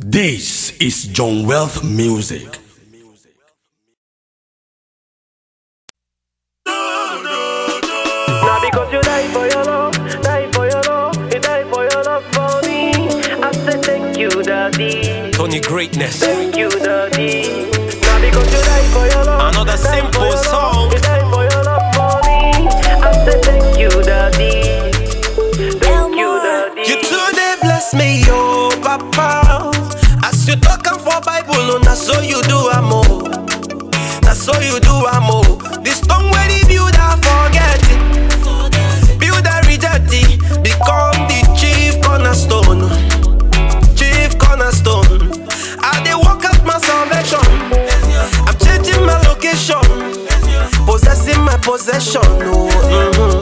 This is John Wealth Music. No, no, no. Because you die for your love, die for your love, die for your love for me. I said thank you, daddy. Tony Greatness. know that's so you do amo. Oh. That's so you do amo. Oh. This tongue where the builder forget it. Builder reject it. Become the chief cornerstone. Chief cornerstone. I they walk out my salvation. I'm changing my location. Possessing my possession. Oh, mm-hmm.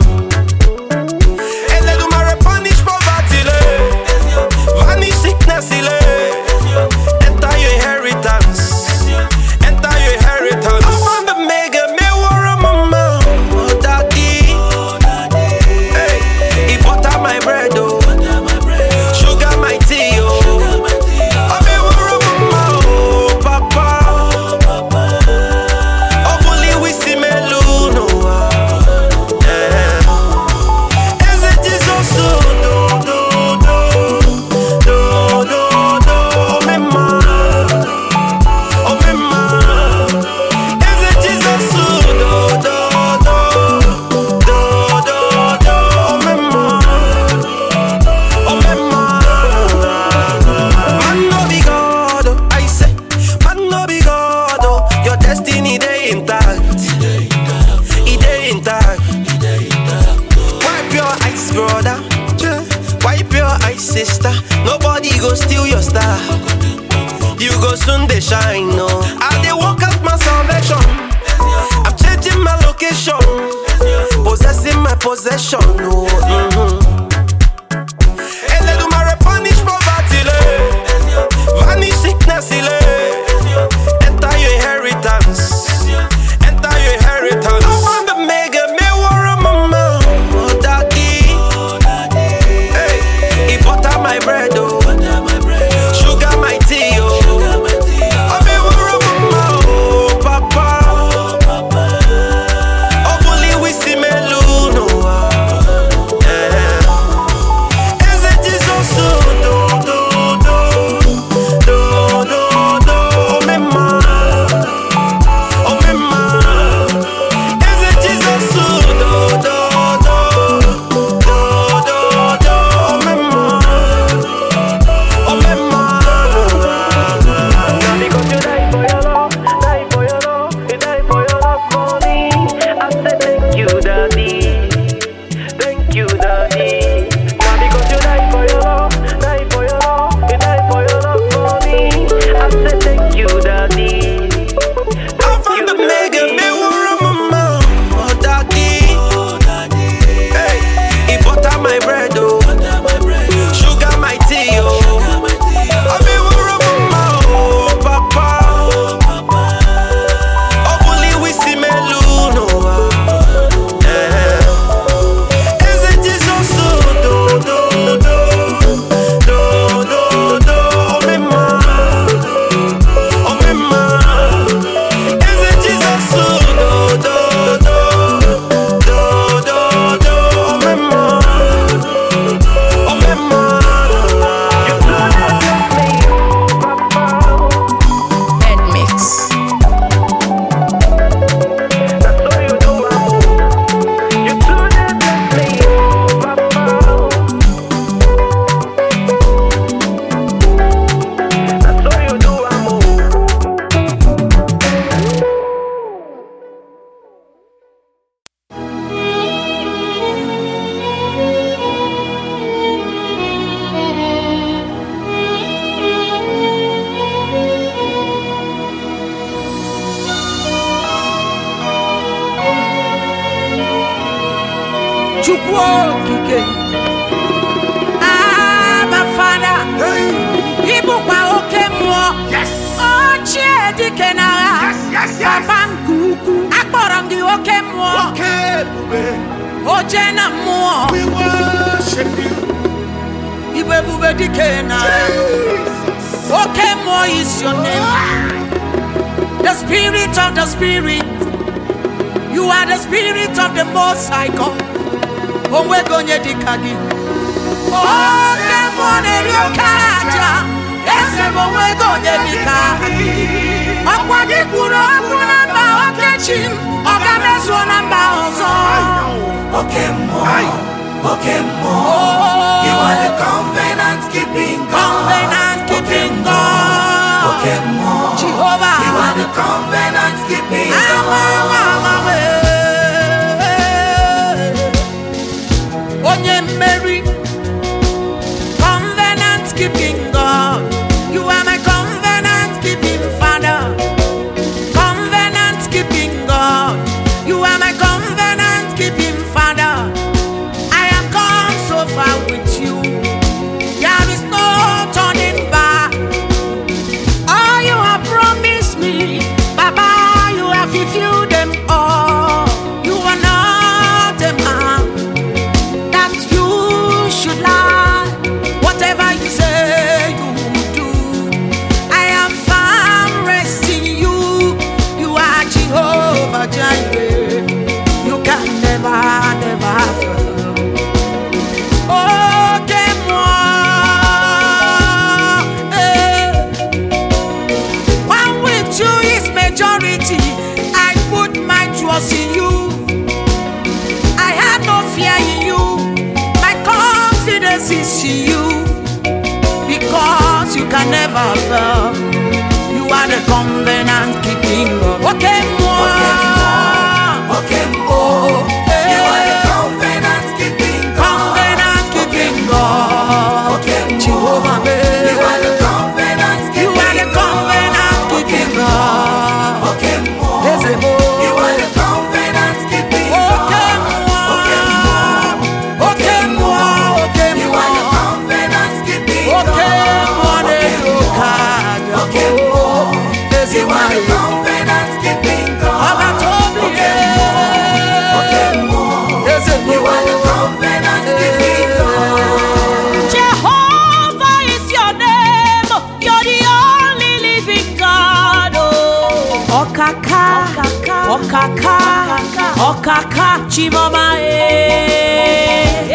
kaka chimoma eh.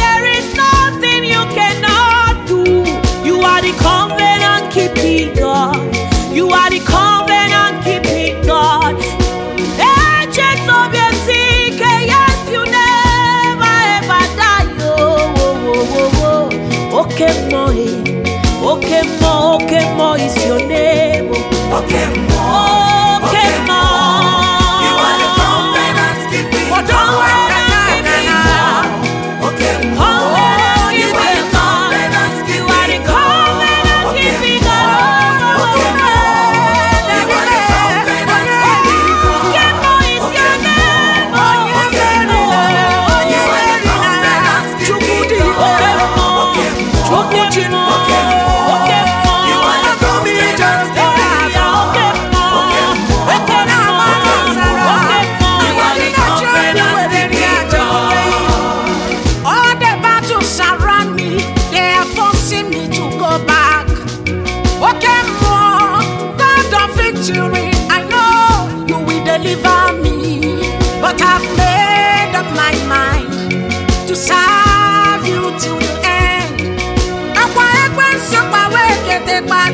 There is nothing you cannot do. You are the covenant keeping God. You are the covenant keeping God. Yes, you never ever die. Oh, oh, oh, okay, moi. Okay, moi, is your name. Oh. Okay,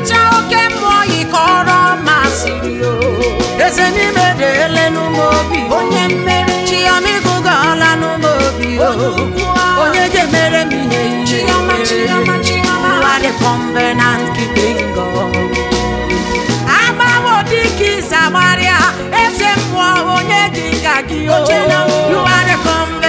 imecha oke mmụọ yi ka ọrọ masịrị o. Eze n'ime dị ele n'ụmụ obi. Onye mmeri chiọma ịgụga ọla n'ụmụ obi o. Onye ji emere m ihe chiọma ụwa dị convenant keeping god. Agbawo dịka ịzamarịa eze mmụọ onye dị ka gị o. You are the convenant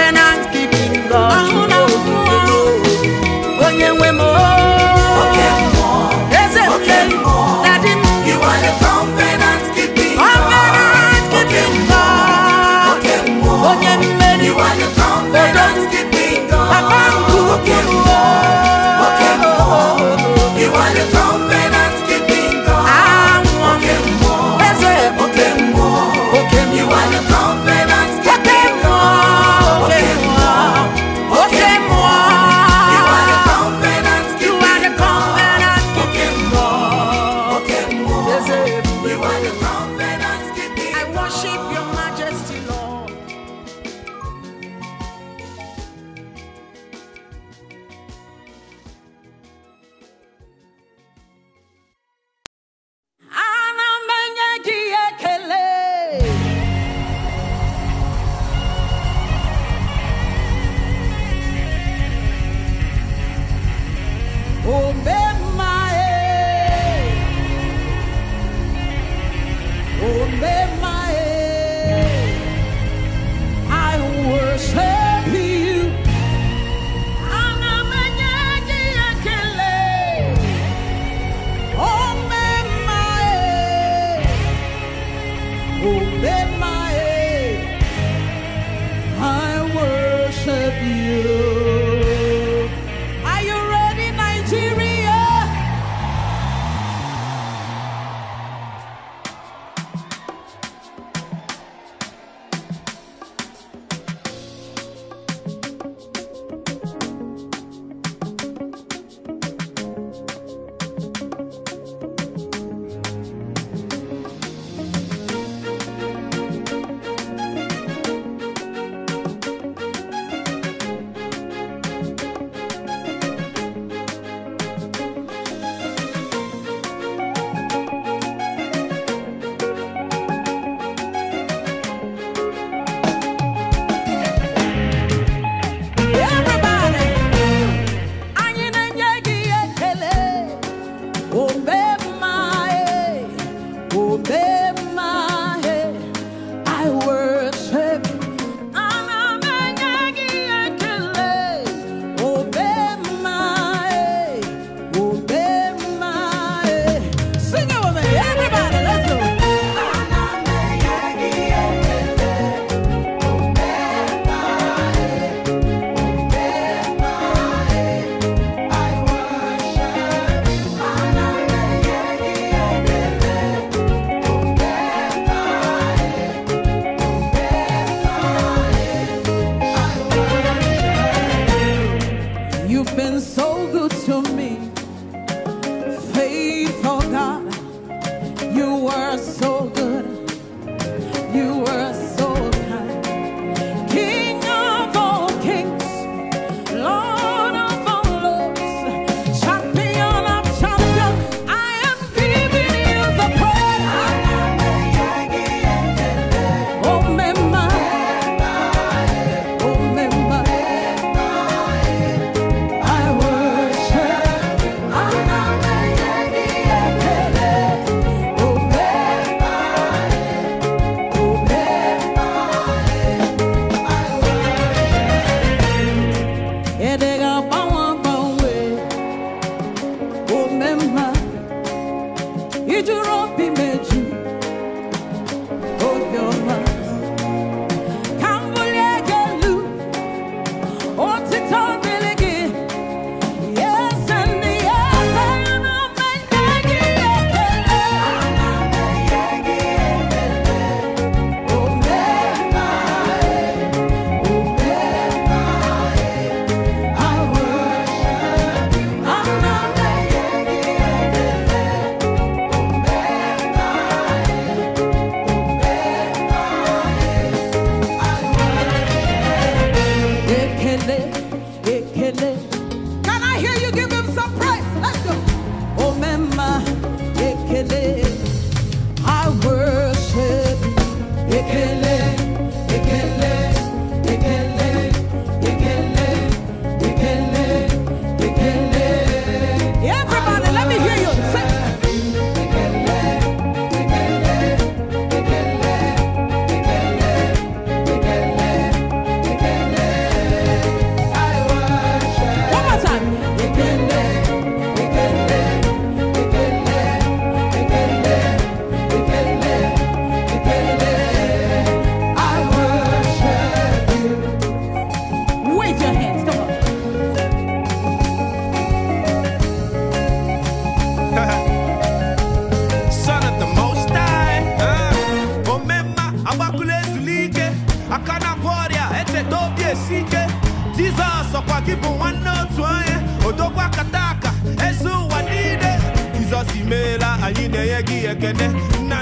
dị ekene nna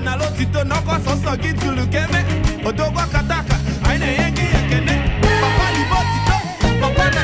n'ọkọ sọsọ kataka na-enye papa libo tito papa na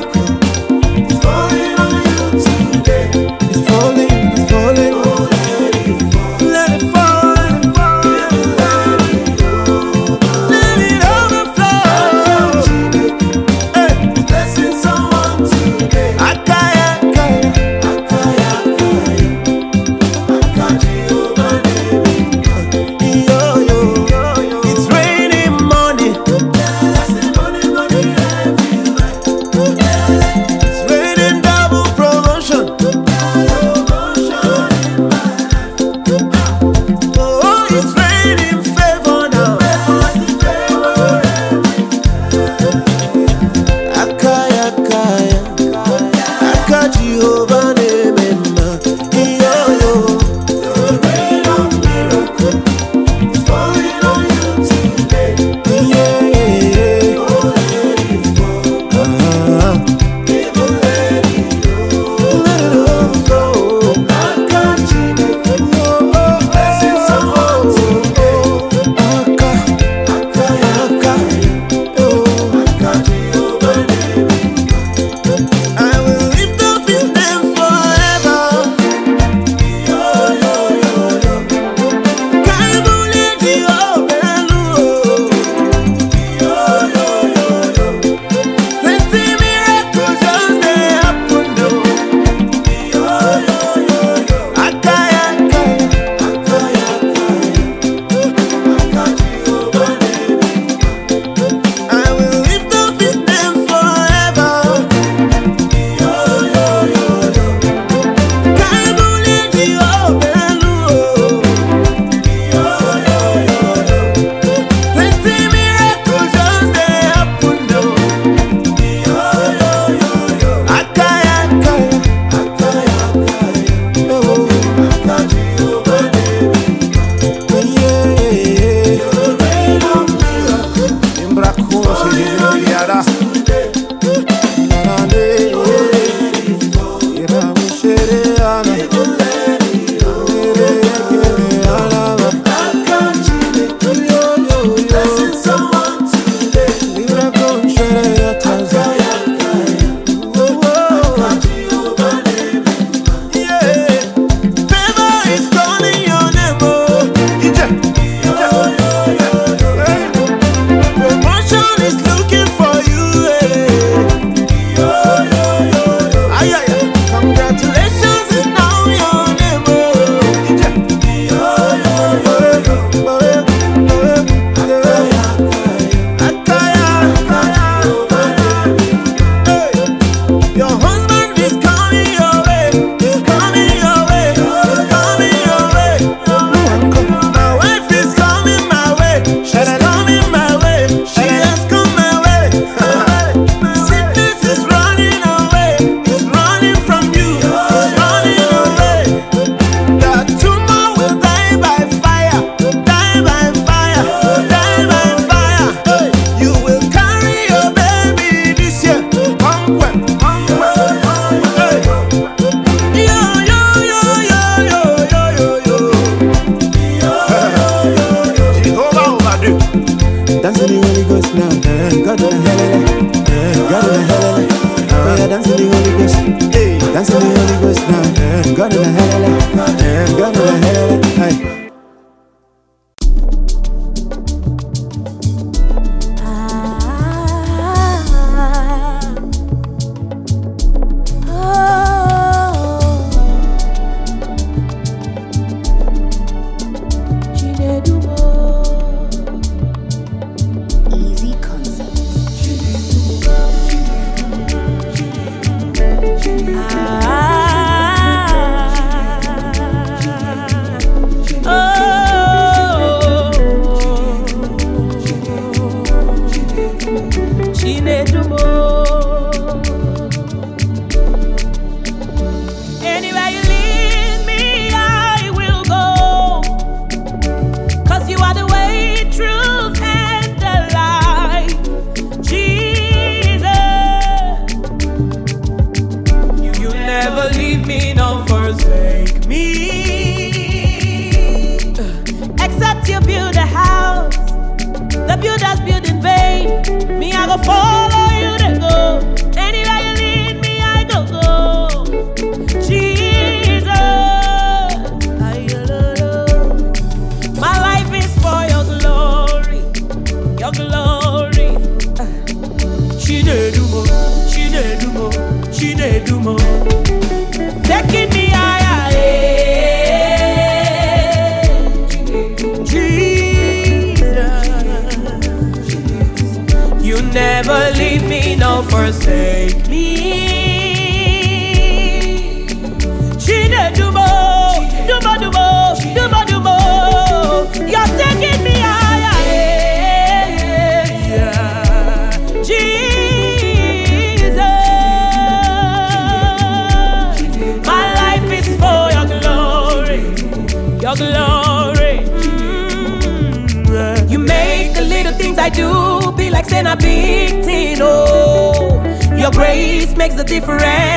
good.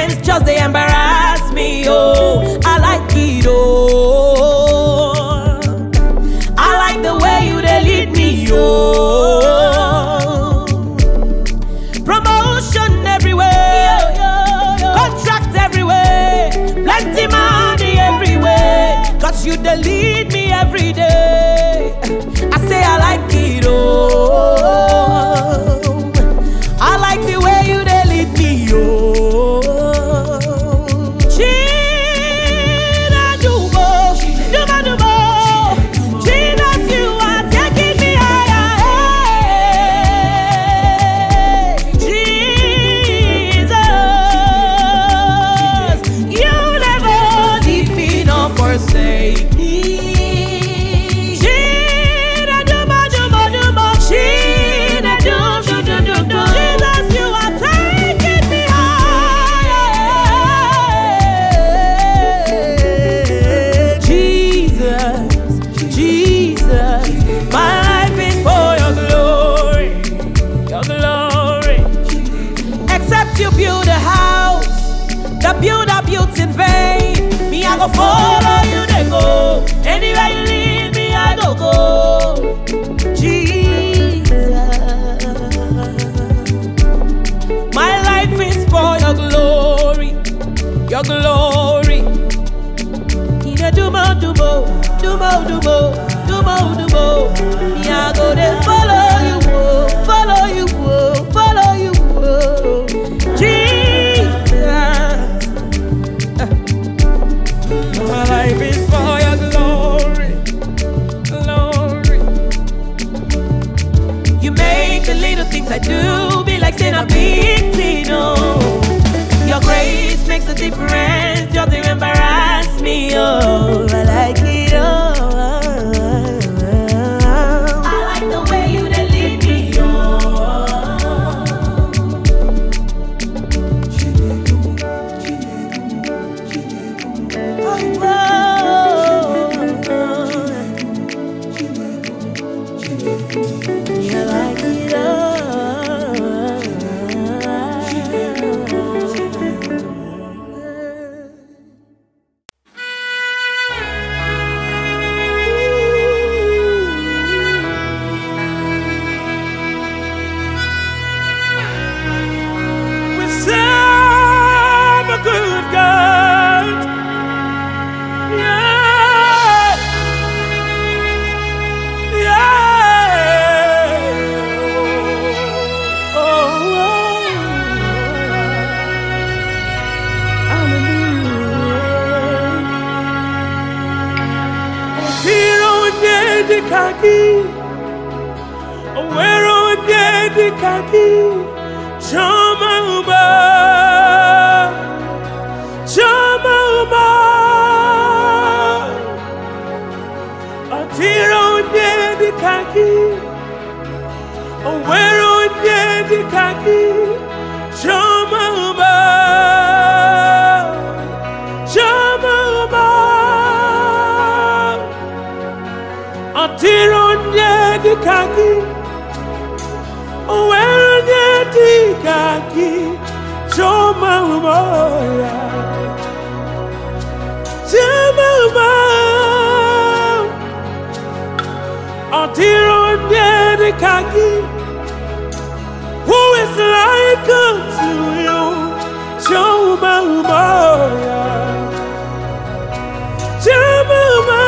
friends just they embarrass me. Oh, I like it. Oh. kaki where are kaki Choma uba. Choma uba. Atiro gedi kaki Wero gedi kaki Choma uba. tirunye dikaki owerunye dikaki choma umoya. Chema uma otirunye dikaki who is like unto you? Choma umoya. Choma uma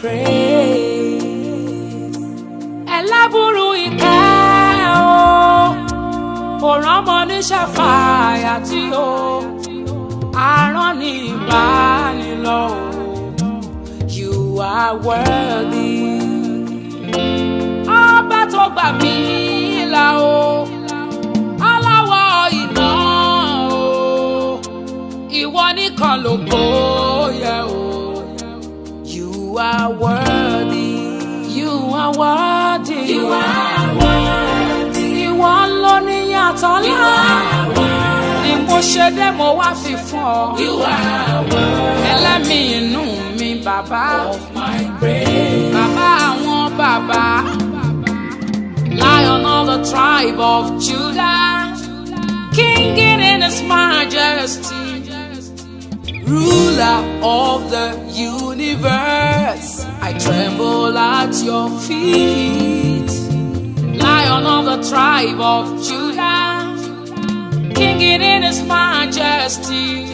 praise. ẹlẹ́bùrú ìkẹ́ o kò rọ́mọ ní ṣàfàyà tí o àrán ní ìbánilọ o you are worthy. ọba tó gbà mí là o aláwọ̀ ìwọ nìkan ló kó. are worthy. You are worthy. You are worthy. Ìwọ ló ní yàtọ̀ lá. You are worthy. You are worthy. You are worthy. You are worthy. Ẹlẹ́mìí inú mi bàbá. Of my praise. Bàbá àwọn bàbá. Lion of the tribe of Judah. King in his majesty ruler of the universe. I tremble at your feet. Lion of the tribe of Judah, King in his majesty,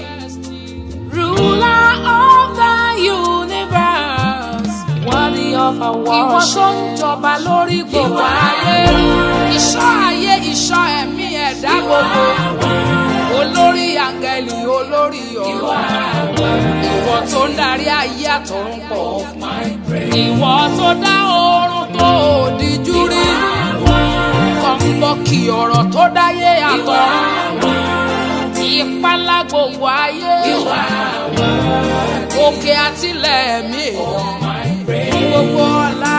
ruler of the universe. Worthy of our worship. Ìwọ tó ń jọba lórí gbogbo ayé. Ìṣọ́ ayé, ìṣọ́ ẹ̀mí ẹ̀dá gbogbo. Olórí àǹgẹ̀lì, olórí ọ̀rọ̀. Ìwọ tó ń darí ayé àtọ̀run pọ̀. Ìwọ tó dá oorun tó òdìjú rí. Kọ̀ǹbọ̀kì ọ̀rọ̀ tó dáyé àtọ̀run. Ìpalá gbogbo ayé. Òkè àtìlẹ̀ èèyàn gbogbo ọlá.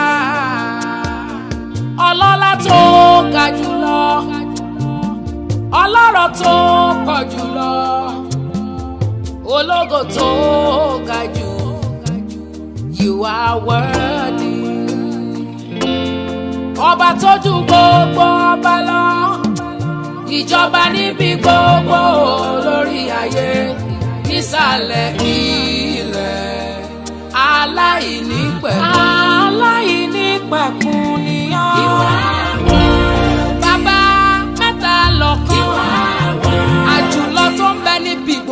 ọlọ́lá tó ga jùlọ ọlọ́rọ̀ tó pọ̀ jùlọ ológo tó ga jù you are worthy. ọba tó ju gbogbo ọba lọ ìjọba níbi gbogbo lórí ayé nísàlẹ̀ ilẹ̀ aláìní pẹ̀kun. aláìní pẹ̀kun ni ọ́.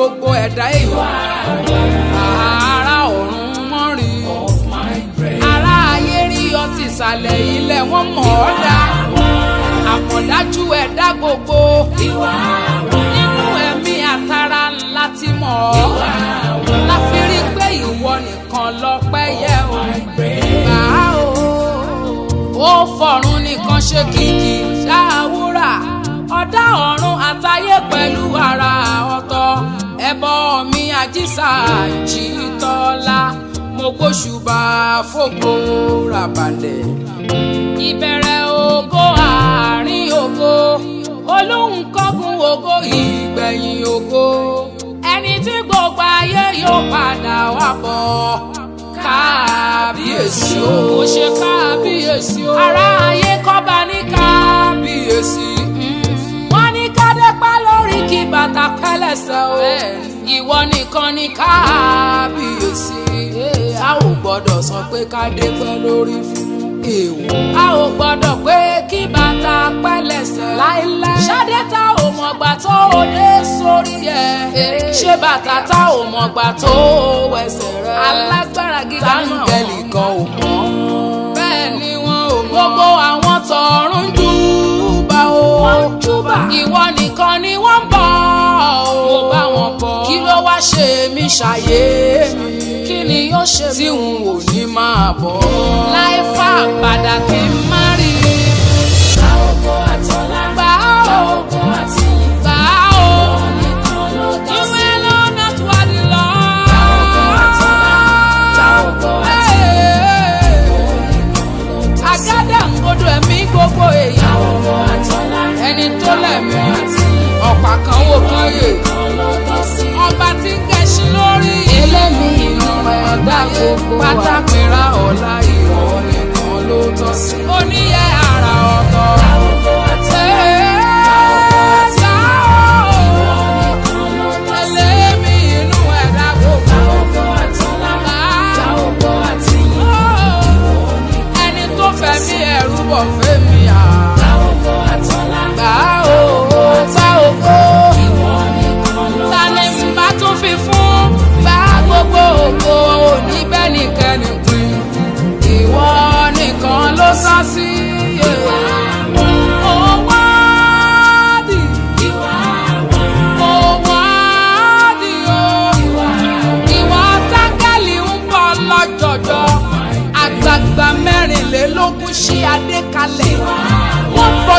Gbogbo ẹ̀dá èèyàn. ara ọ̀run mọ́ rí. ara ayé rí ọtí ìsàlẹ̀ ilẹ̀ wọ́n mọ̀ ọ́ dá. àmọ̀dájú ẹ̀dá gbogbo. nínú ẹ̀mí àtàrà ńlá ti mọ̀ ọ́. láfi rí pé ìwọ nìkan lọ́pẹ́ yẹ o. Gbà o. Ó fọ̀run nìkan ṣe kìkì ṣáàwúrà. Ọ̀dá ọ̀run àtayé pẹ̀lú ara ọ̀tọ̀. Ẹbọ mi àjíṣà jìtọ́lá. Mo gbóṣùbà fògo ràbàlẹ̀. Ìbẹ̀rẹ̀ ògo àárín ògo. Olóhùn kọ́gun ògo ìgbẹ̀yìn ògo. Ẹni tí gbogbo ayé yóò padà wá bọ̀ kábíyèsí o. ó ṣe kábíyèsí o. ará ayé kọ́ba ní kábíyèsí. Bàtà pẹ́lẹ́sẹ̀ o. ìwọ nìkan ní kábíyèsí. a ò gbọ́dọ̀ sọ pé kádẹ́pẹ́ lórí fún èèwọ̀. a ò gbọ́dọ̀ pé kí bàtà pẹ́lẹ́sẹ̀. láíláí. ṣadé tá ò mọ̀gbà tó o dé sórí ẹ̀. ṣé bàtà tá ò mọ̀gbà tó o wẹsẹ̀ rẹ̀. alágbára gíga náà. táǹgẹ̀lì kan ò mọ̀. bẹ́ẹ̀ ni wọn ò mọ̀. gbogbo àwọn tọ̀run júbà o. ìwọ nìkan ni wọ́n ń bọ̀ o. mo bá wọn bọ̀. kí ló wá ṣe mí ṣàyé mi. kí ni yóò ṣe tí n ò ní máa bọ̀. láì fà padà kí n má rí i. gbogbo wa. pátápínra ọ̀la ìwọ nìkan ló tọ́ sí. ó níyẹ́ ara ọ̀tọ̀.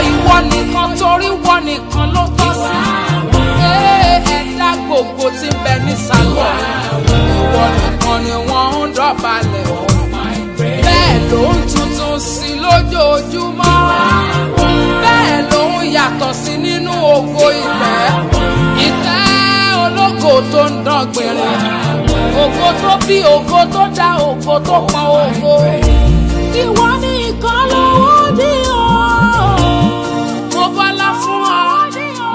ìwọ nìkan torí wọ nìkan ló tọ́ sí ẹ̀dá gbogbo tí ń bẹ nísàlọ̀ ìwọ nìkan ni wọ́n ń dọ̀bálẹ̀ bẹ́ẹ̀ ló ń tuntun sí lójoojúmọ́. Bẹ́ẹ̀ ló ń yàtọ̀ sí nínú ògo ìtẹ́ ìtẹ́ ológo tó ń dán gbìnrín ògo tó bí ògo tó dá ògo tó pọn ògo. Ìwọ nìkan lówó bí o.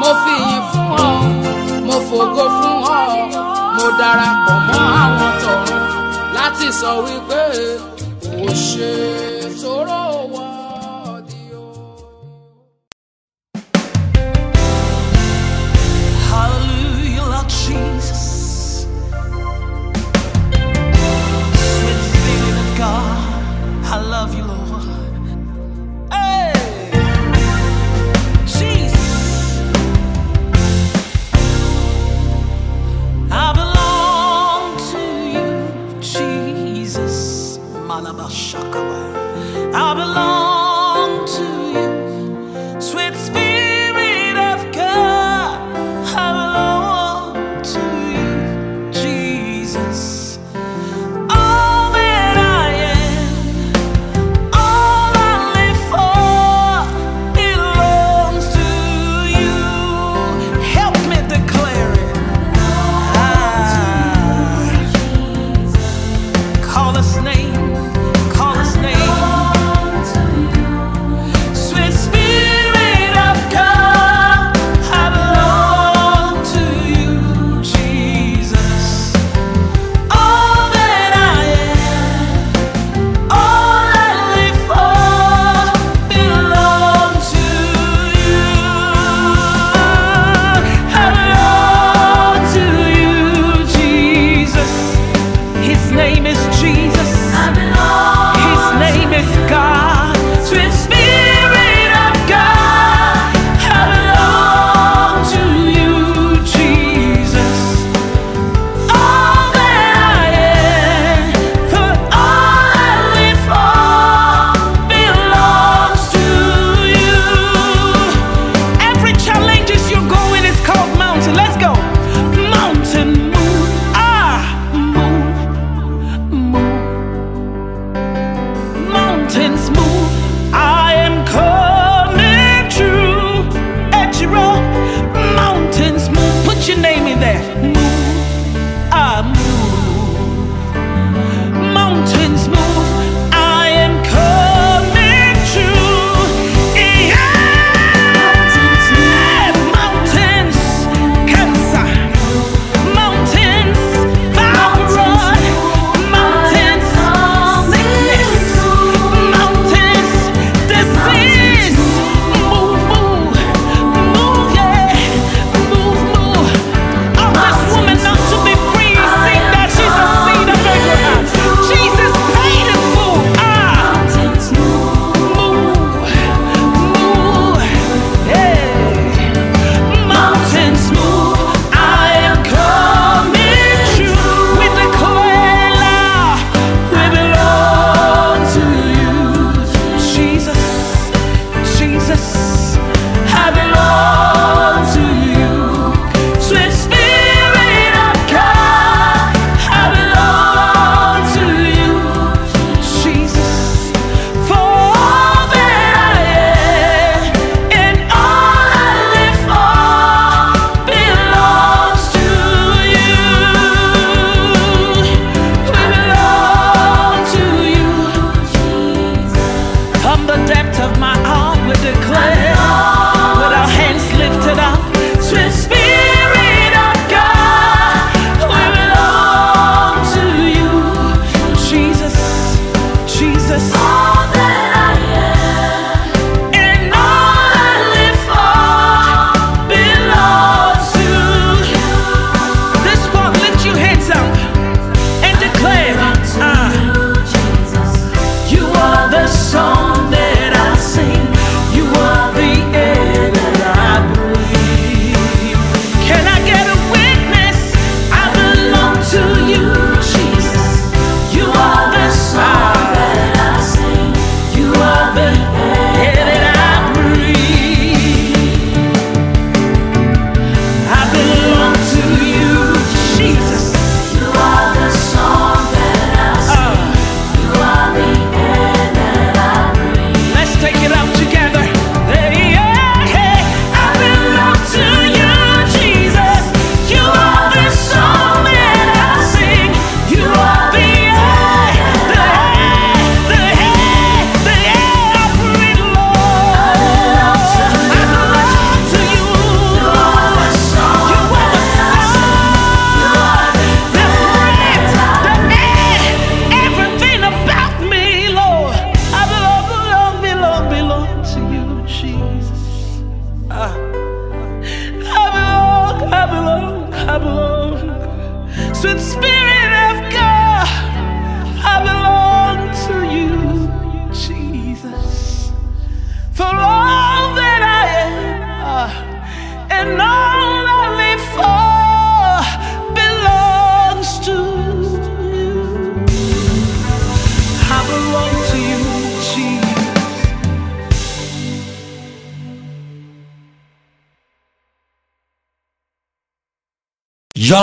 mo fi yìn fún ọ mo fògo fún ọ mo darapọ̀ mọ́ àwọn tọ̀run láti sọ wípé o ṣe.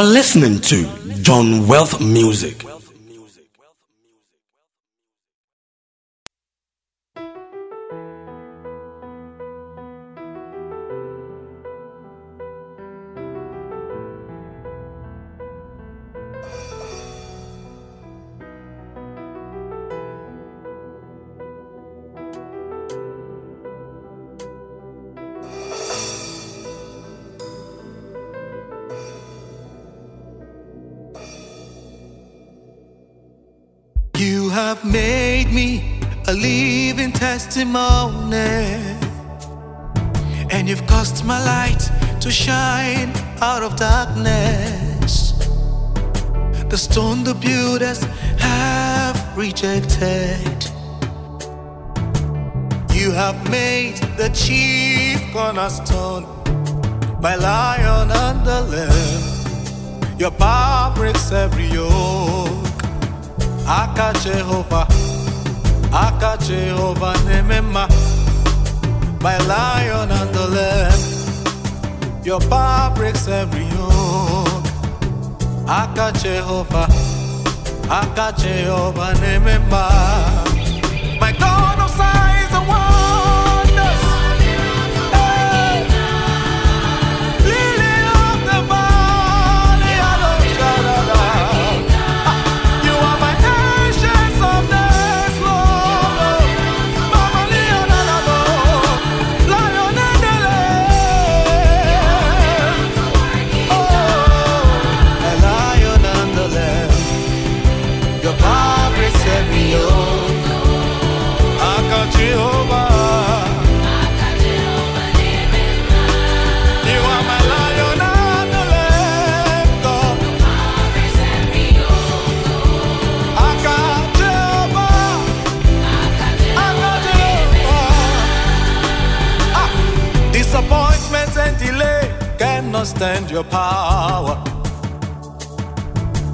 Listening to John Wealth Music. Have made me a living testimony. And you've caused my light to shine out of darkness. The stone the builders have rejected. You have made the chief cornerstone by lion and the lamb. Your power breaks every yoke. Aka jehova. Aka jehova nemema my lion and the lamb. Your power breaks every yoke. Aka jehova. Aka jehova nemema cannot stand your power.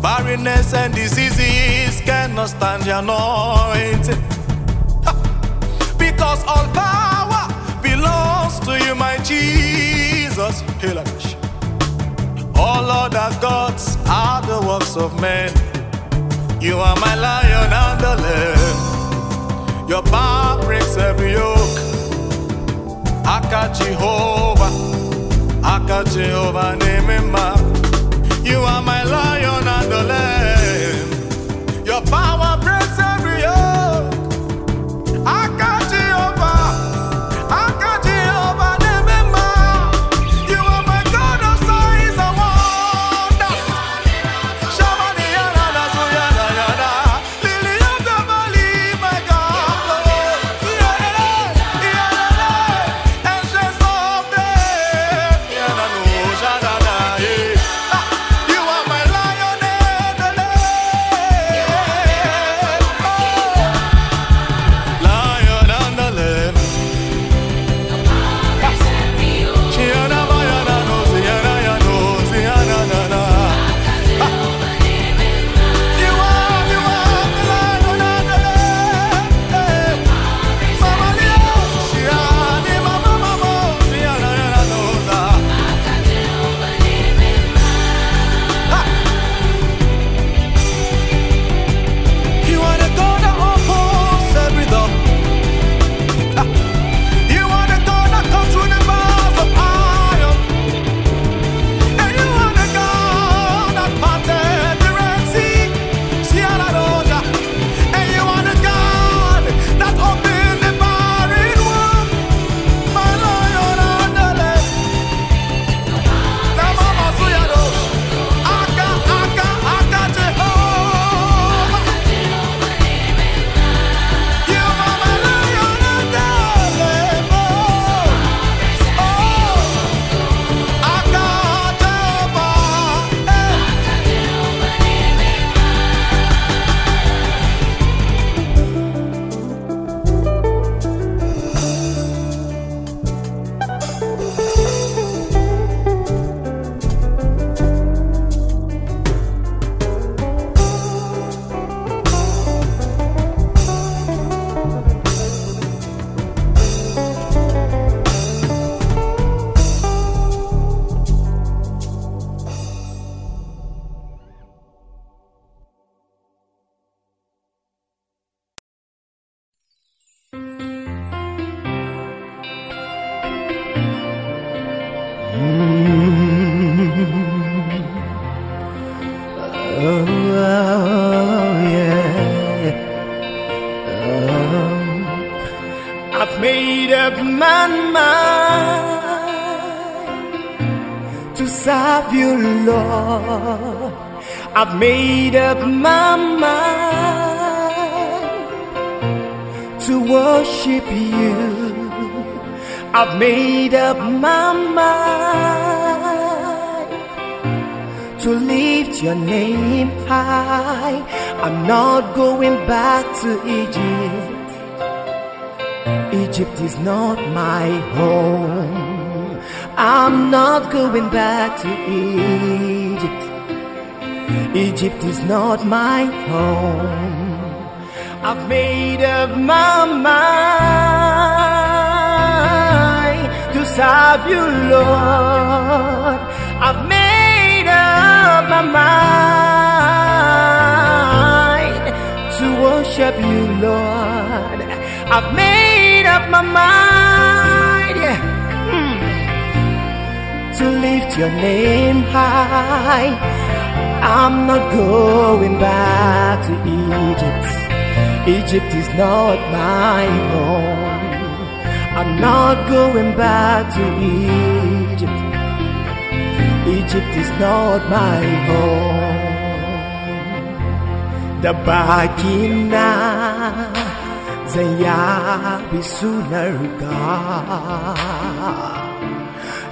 Barrenness and diseases cannot stand your anointing. Because all power belongs to you, my Jesus. All other gods are the works of men. You are my lion and the lamb. Your power breaks every yoke. Aka Jehovah, Aka Jehovah Nemema. You are my lion and the lamb. I've made up my mind to lift your name high. I'm not going back to Egypt. Egypt is not my home. I'm not going back to Egypt. Egypt is not my home. I've made up my mind to serve you, Lord. I've made up my mind to worship you, Lord. I've made up my mind yeah, mm, to lift your name high. I'm not going back to Egypt. Egypt is not my home. I'm not going back to Egypt. Egypt is not my home. Da bakina zan yabi sunar ka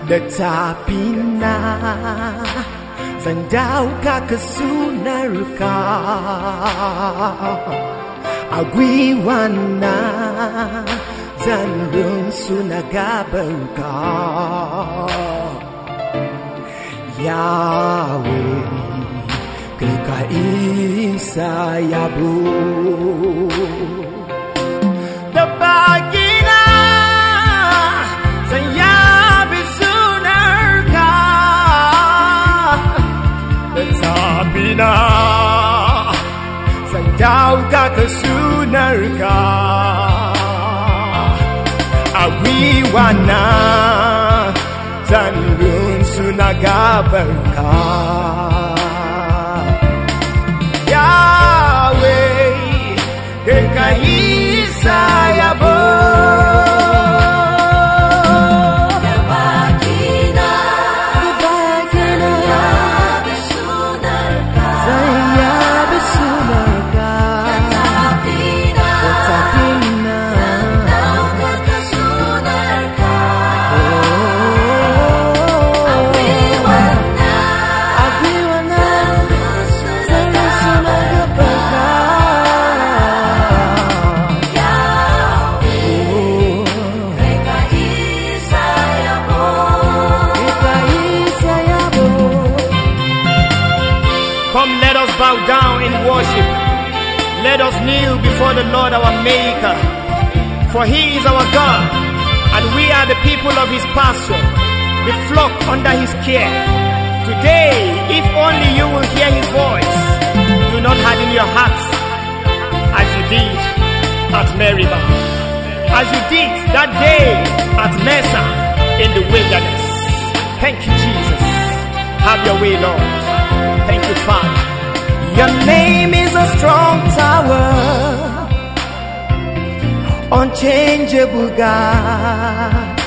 da tafina zan dauka dần hương xưa na ga bên có Yahweh keka isa, yabu. The bagina zaya bisunar ka the tabina zandau ka kasunar ka a gwiwa na zan runsu na gaban ka Yahweh. kai ka For he is our God, and we are the people of his pasture, the flock under his care. Today, if only you will hear his voice, do not harden your hearts as you did at Meribah, as you did that day at Massah in the wilderness. Thank you, Jesus. Have your way, Lord. Thank you, Father. Your name is a strong tower, unchangeable God.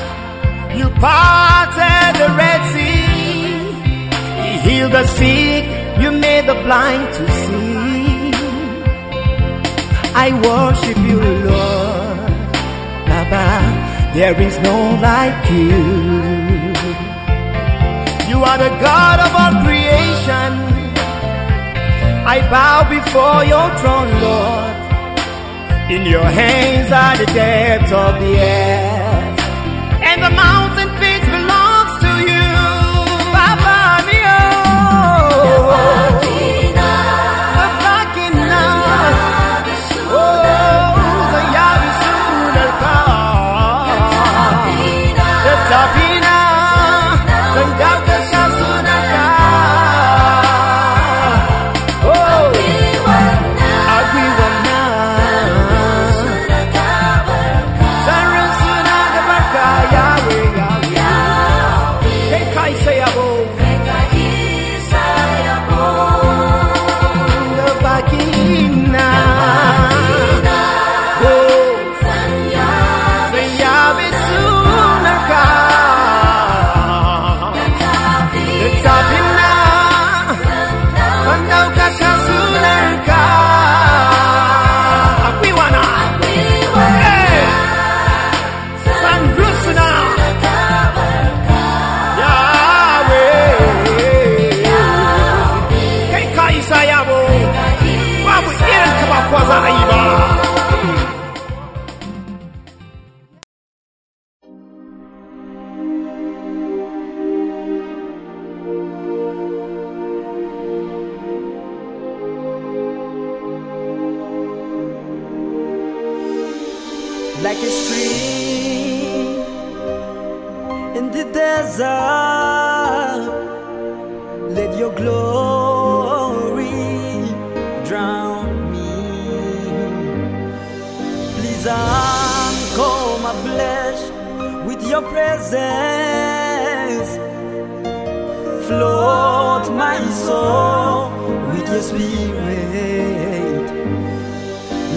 You parted the Red Sea, you healed the sick, you made the blind to see. I worship you, Lord. Baba, there is no like you. You are the God of all creation. I bow before your throne, Lord. In your hands are the depths of the earth, and the mountain peaks belongs to you. Baba mio.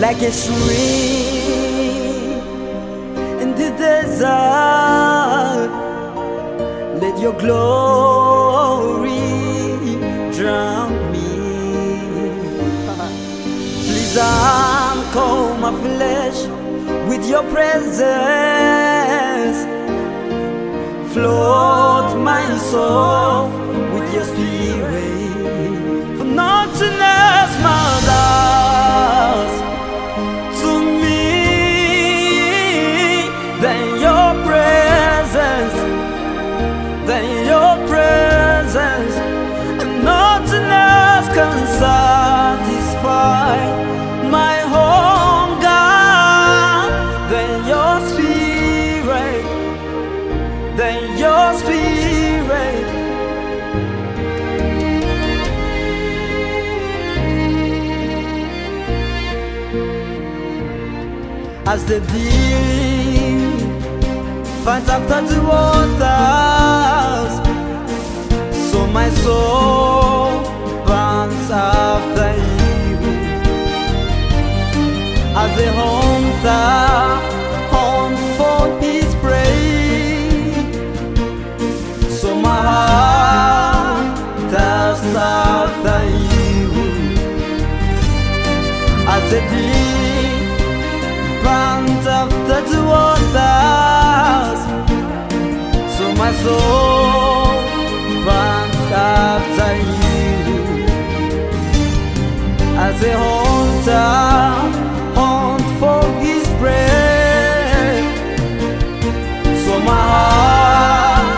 like a stream in the desert. Let your glory drown me. Please uncover my flesh with your presence. Float my soul with your spirit. than your spirit. As the deep finds after the waters, so my soul burns after you. As the hunter to be in front of the two waters. So my soul runs after you as a hunter hunt for his prey. So my heart.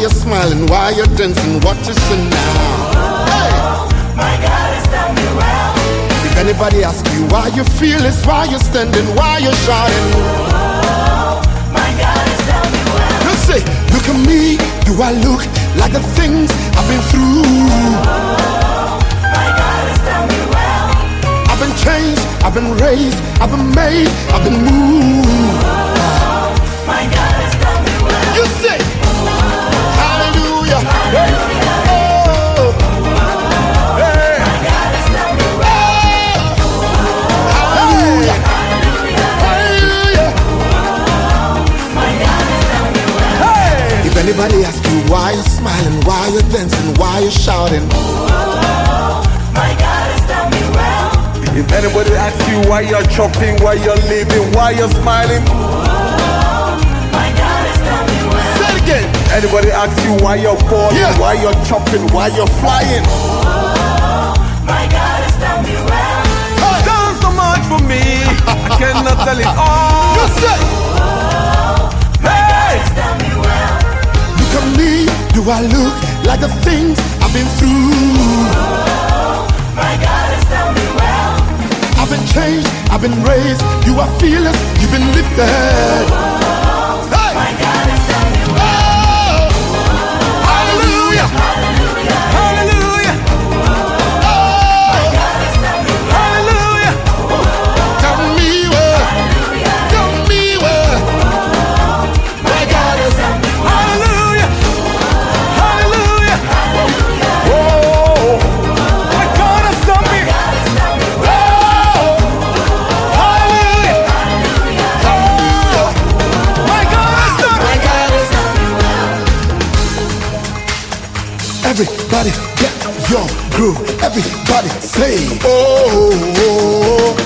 you smiling? Why you dancing? What you now? Oh, hey. my God has done me well. If anybody ask you why you feel this, why you standing, why you shouting? Oh, my God has done me well. You say, look at me, do I look like the things I've been through? Oh, my God has done me well. I've been changed, I've been raised, I've been made, I've been moved. Oh, my God. Anybody asks you why you're smiling, why you're dancing, why you're shouting, My God has done me well. If anybody asks you why you're chopping, why you're living, why you're smiling, anybody asks you why you're falling, Yeah. why you're chopping, why you're flying. Oh, My God has done me well. Done so much for me, I cannot tell it all. You say, Oh, my Hey! Has done me well. look at me, do I look like the things I've been through? Oh, My God has done me well. I've been changed, I've been raised, you are fearless, you've been lifted. Hey! Groove. Everybody say, oh, oh, oh, oh.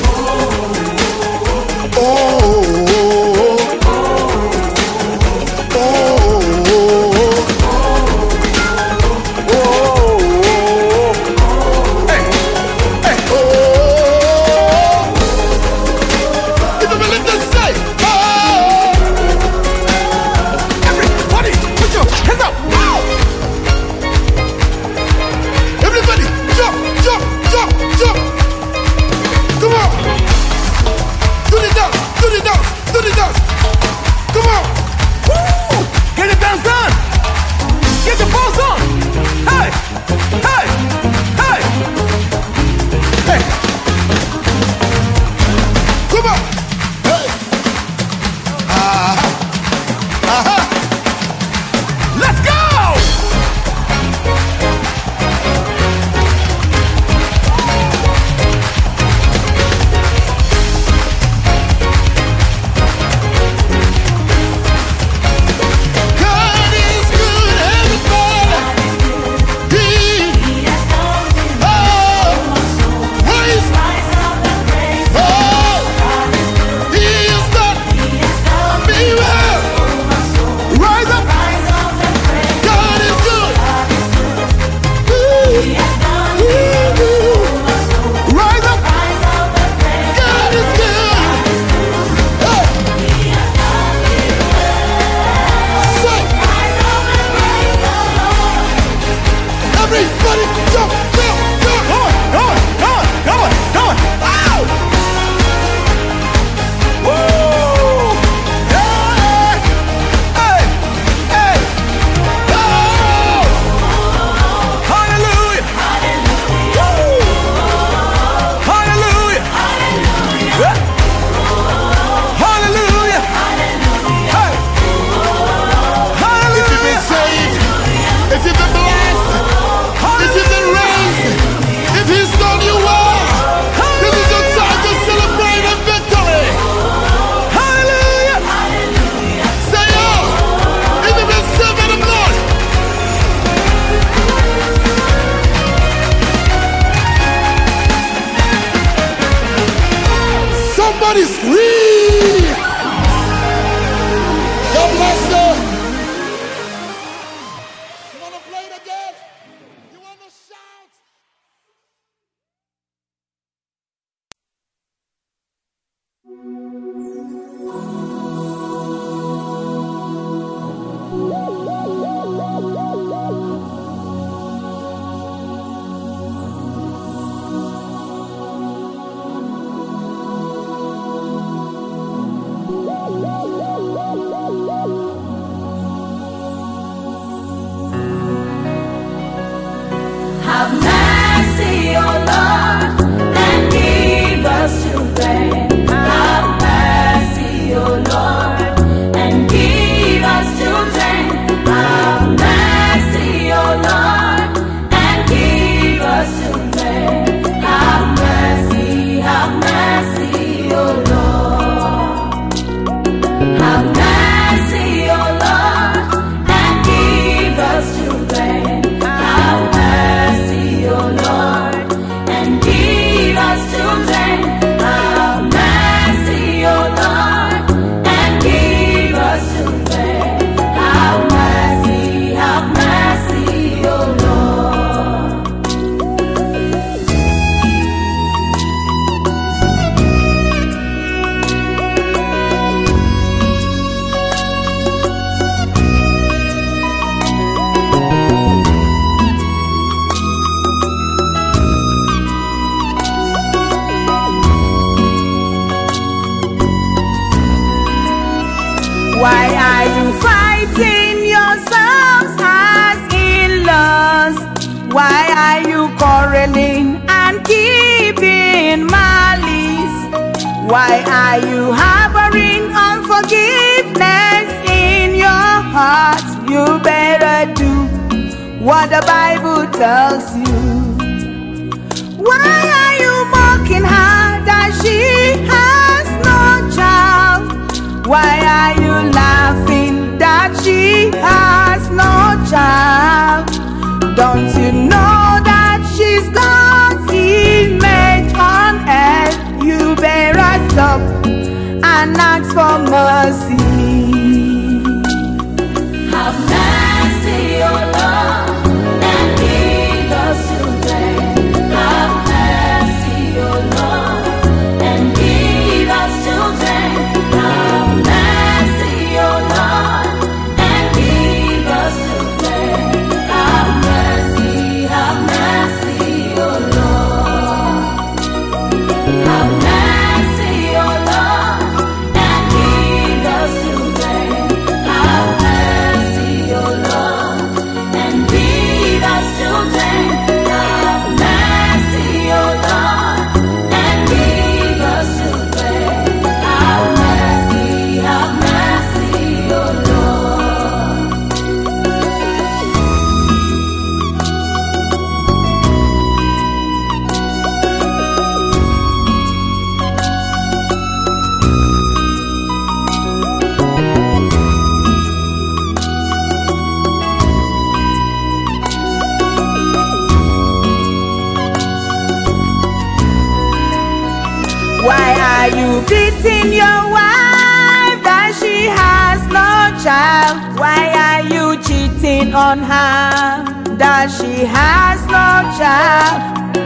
why are you cheating on her? That she has no child.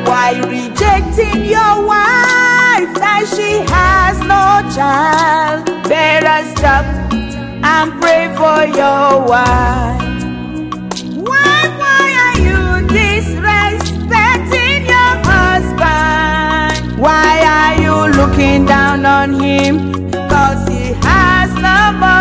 Why rejecting your wife? That she has no child. Better stop and pray for your wife. Why, why are you disrespecting your husband? Why are you looking down on him? Cause he has no money.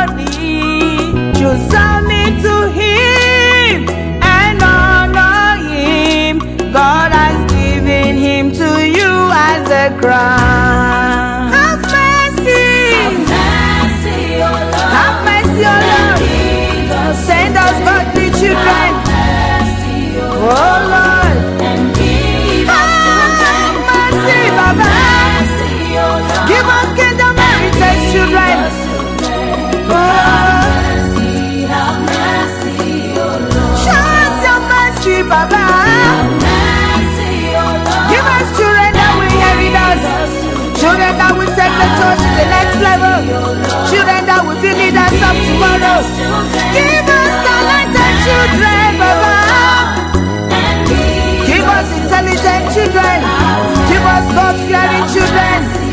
the ground. Have mercy. Have mercy, O oh Lord. Have mercy, O Lord. Send us godly children. Have mercy, O oh Lord. Children that will take the church to the next level. Children that will be leaders of tomorrow. Give us talented children, Baba. Give us intelligent children. Give us God-fearing children.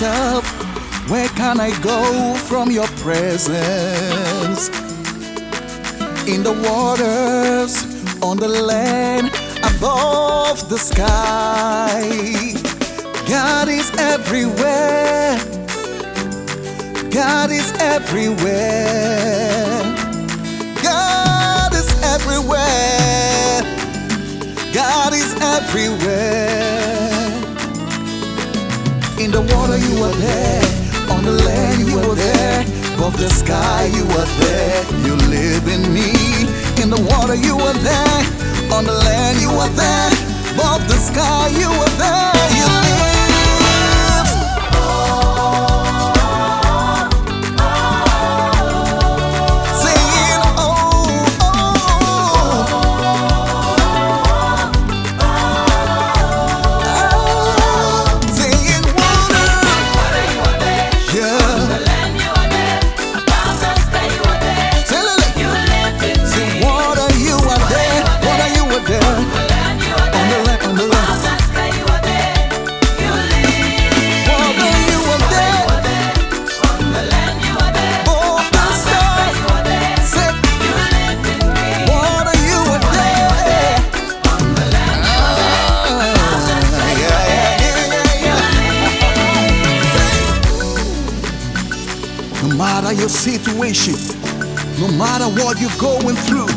myself, where can I go from your presence? In the waters, on the land, above the sky. God is everywhere. God is everywhere. God is everywhere. God is everywhere. you were there. On the land, you were there. Above the sky, you were there. You live in me. In the water, you were there. On the land, you were there. Above the sky, you were there. You live friendship. No matter what you're going through,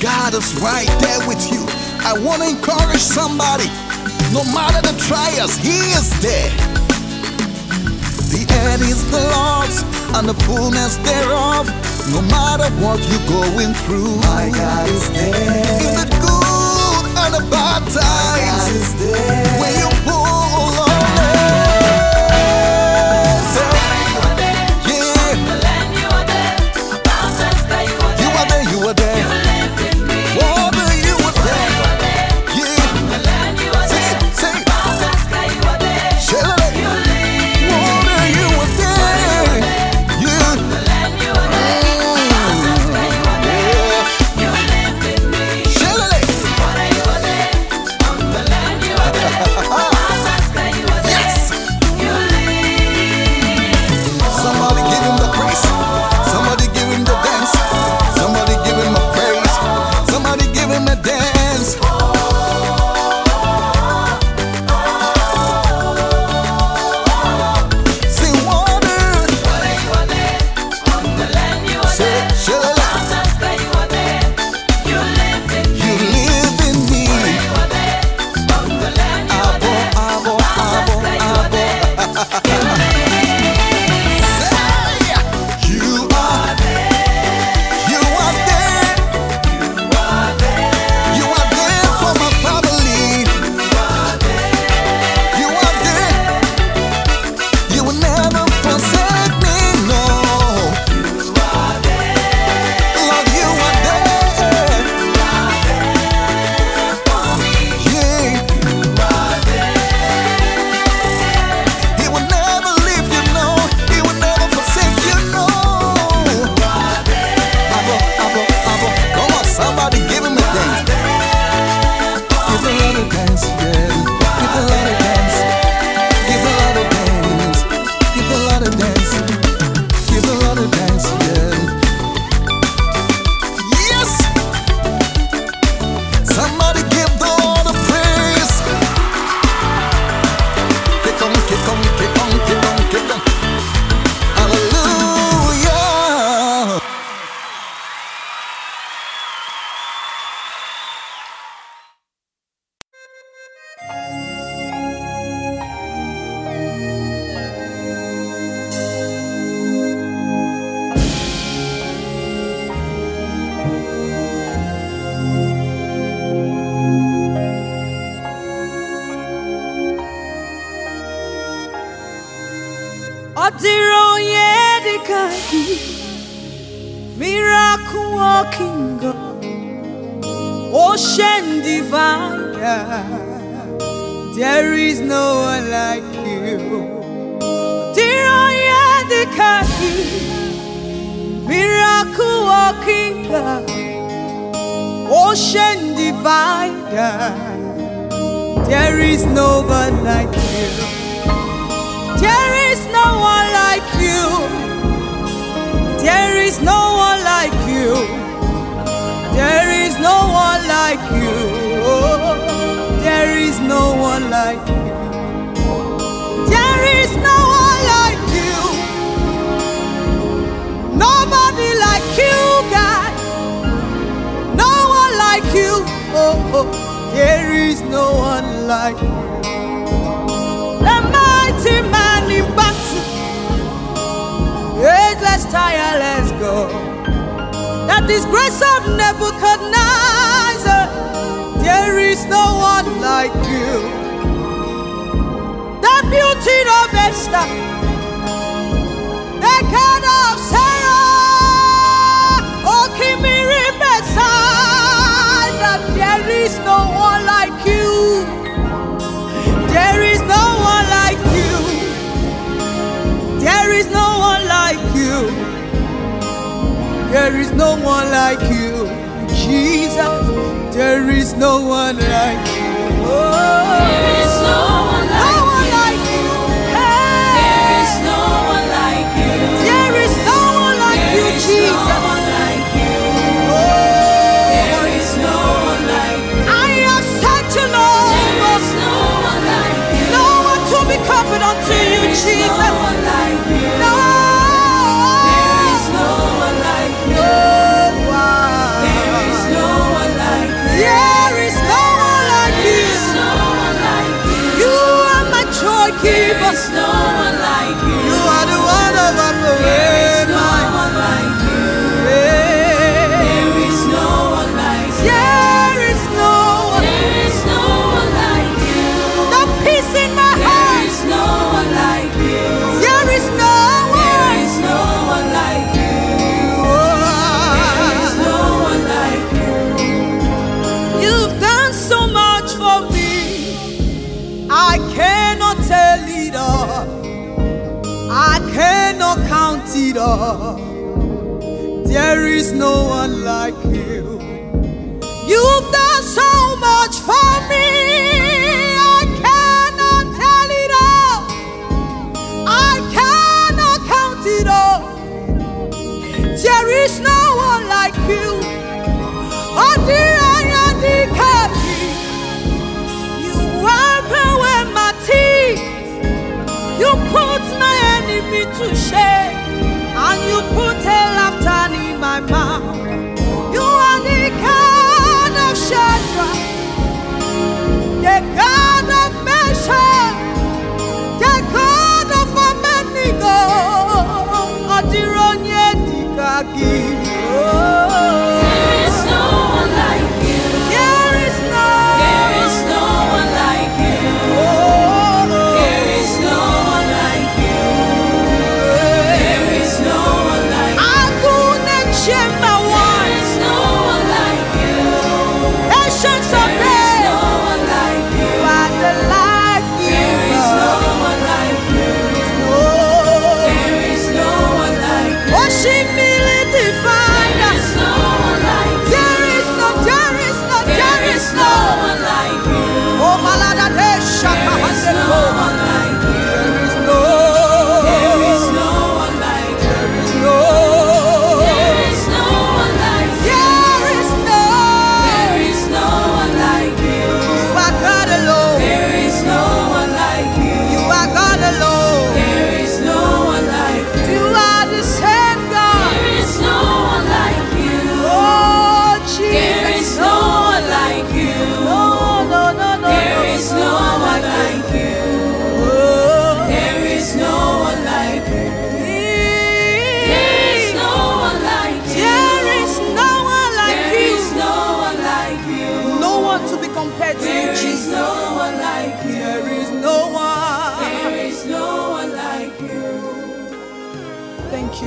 God is right there with you. I want to encourage somebody. No matter the trials, He is there. The end is the Lord's and the fullness thereof. No matter what you're going through, my God is there. In the good and the bad times, when you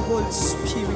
Holy Spirit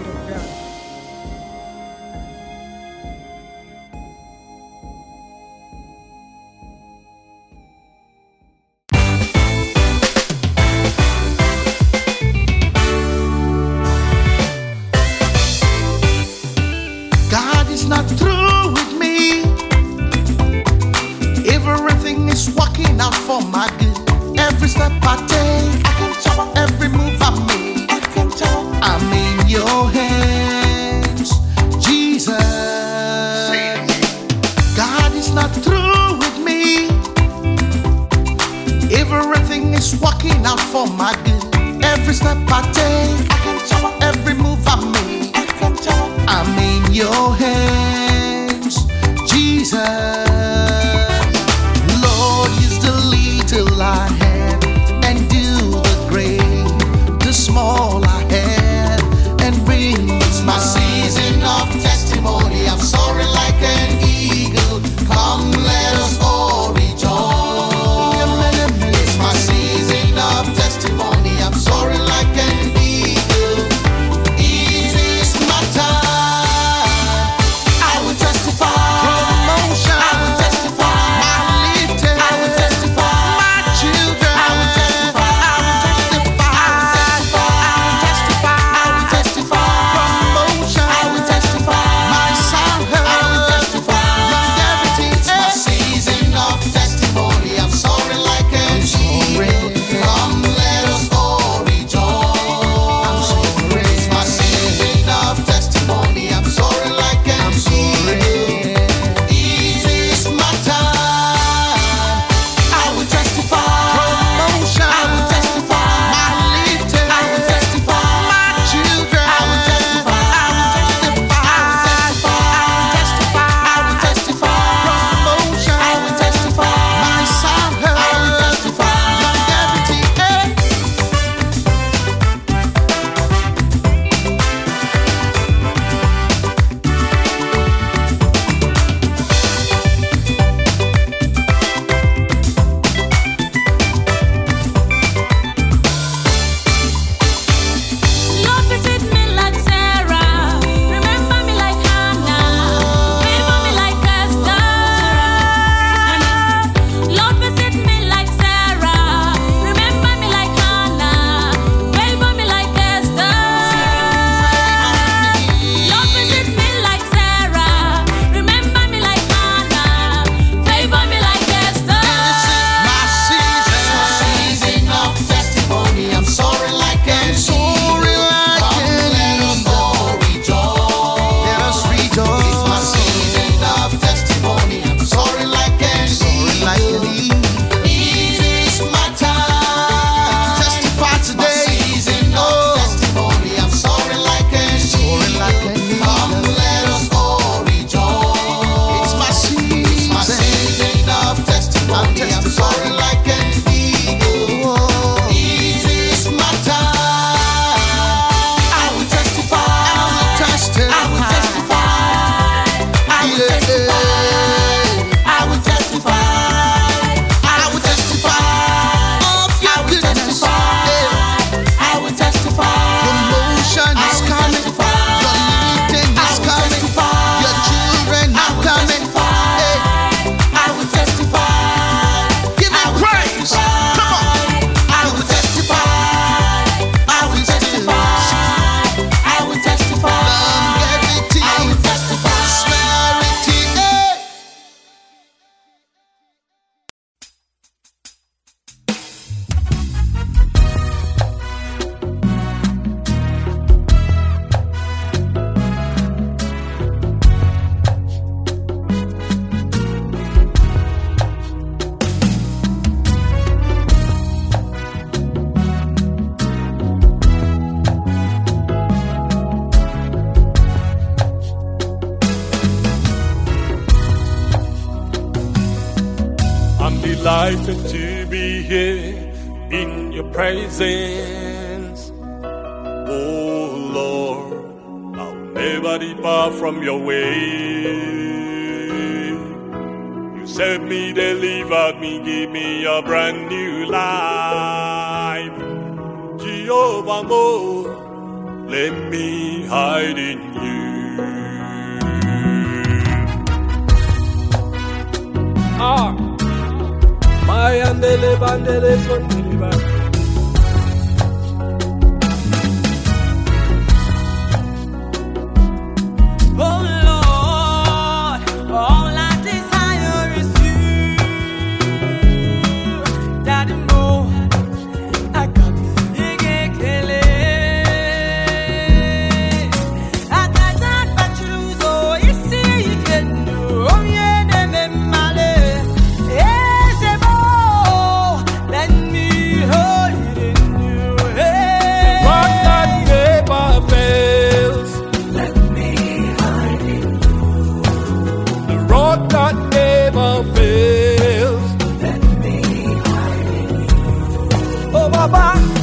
Baba,